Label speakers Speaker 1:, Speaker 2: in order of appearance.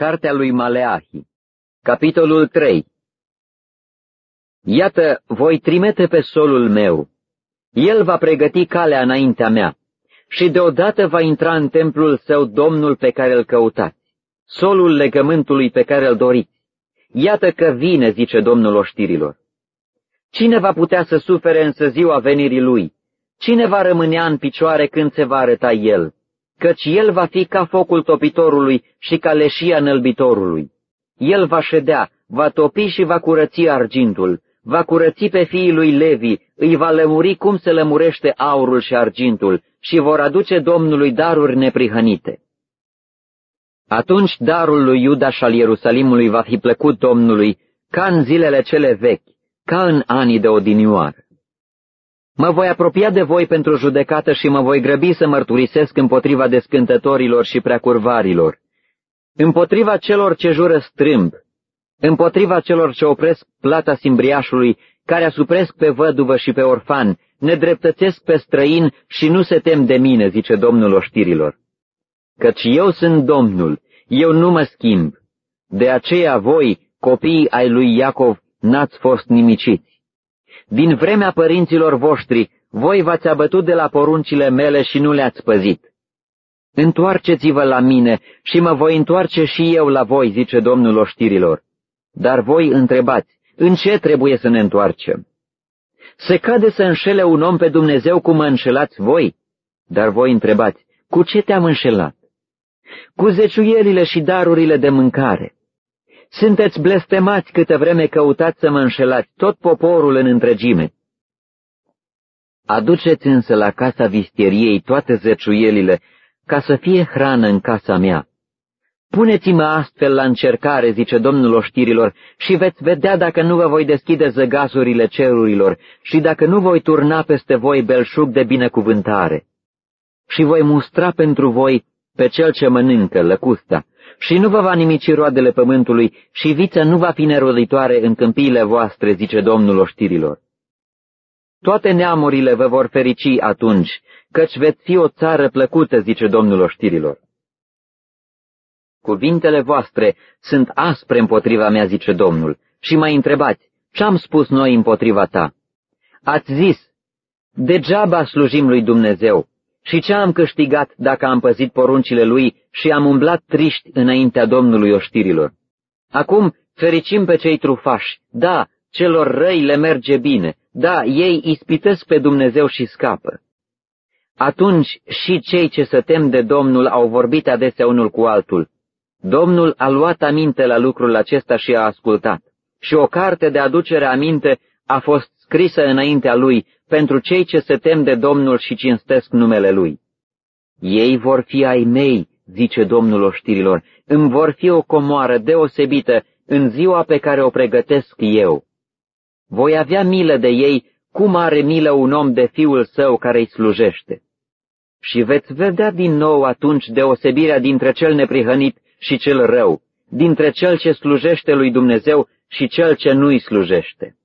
Speaker 1: Cartea lui Maleahi Capitolul 3 Iată, voi trimite pe solul meu. El va pregăti calea înaintea mea și deodată va intra în templul său Domnul pe care îl căutați, solul legământului pe care îl doriți. Iată că vine, zice Domnul oștirilor. Cine va putea să sufere însă ziua venirii lui? Cine va rămânea în picioare când se va arăta el? Căci el va fi ca focul topitorului și ca leșia înălbitorului. El va ședea, va topi și va curăți argintul, va curăți pe fiii lui Levi, îi va lămuri cum se lămurește aurul și argintul și vor aduce Domnului daruri neprihănite. Atunci darul lui Iuda și al Ierusalimului va fi plăcut Domnului ca în zilele cele vechi, ca în anii de odinioară. Mă voi apropia de voi pentru judecată și mă voi grăbi să mărturisesc împotriva descântătorilor și preacurvarilor, împotriva celor ce jură strâmb, împotriva celor ce opresc plata simbriașului, care asupresc pe văduvă și pe orfan, nedreptățesc pe străin și nu se tem de mine, zice Domnul oștirilor. Căci eu sunt Domnul, eu nu mă schimb. De aceea voi, copiii ai lui Iacov, n-ați fost nimiciți. Din vremea părinților voștri, voi v-ați abătut de la poruncile mele și nu le-ați păzit. Întoarceți-vă la mine și mă voi întoarce și eu la voi, zice Domnul oștirilor. Dar voi întrebați, în ce trebuie să ne întoarcem? Se cade să înșele un om pe Dumnezeu cum mă înșelați voi? Dar voi întrebați, cu ce te-am înșelat? Cu zeciuielile și darurile de mâncare. Sunteți blestemați câte vreme căutați să mă înșelați, tot poporul în întregime. Aduceți însă la casa vistieriei toate zeciuielile, ca să fie hrană în casa mea. Puneți-mă astfel la încercare, zice Domnul oștirilor, și veți vedea dacă nu vă voi deschide zăgazurile cerurilor și dacă nu voi turna peste voi belșug de binecuvântare. Și voi mustra pentru voi pe cel ce mănâncă lăcusta, și nu vă va nimici roadele pământului, și vița nu va fi neroditoare în câmpiile voastre, zice Domnul oștirilor. Toate neamurile vă vor ferici atunci, căci veți fi o țară plăcută, zice Domnul oștirilor. Cuvintele voastre sunt aspre împotriva mea, zice Domnul, și mai întrebați, ce-am spus noi împotriva ta? Ați zis, degeaba slujim lui Dumnezeu, și ce am câștigat dacă am păzit poruncile lui și am umblat triști înaintea Domnului oștirilor? Acum fericim pe cei trufași, da, celor răi le merge bine, da, ei ispitesc pe Dumnezeu și scapă. Atunci și cei ce se tem de Domnul au vorbit adesea unul cu altul. Domnul a luat aminte la lucrul acesta și a ascultat. Și o carte de aducere aminte a fost scrisă înaintea lui pentru cei ce se tem de Domnul și cinstesc numele lui. Ei vor fi ai mei, zice Domnul oștirilor, îmi vor fi o comoară deosebită în ziua pe care o pregătesc eu. Voi avea milă de ei, cum are milă un om de fiul său care îi slujește. Și veți vedea din nou atunci deosebirea dintre cel neprihănit și cel rău, dintre cel ce slujește lui Dumnezeu și cel ce nu-i slujește.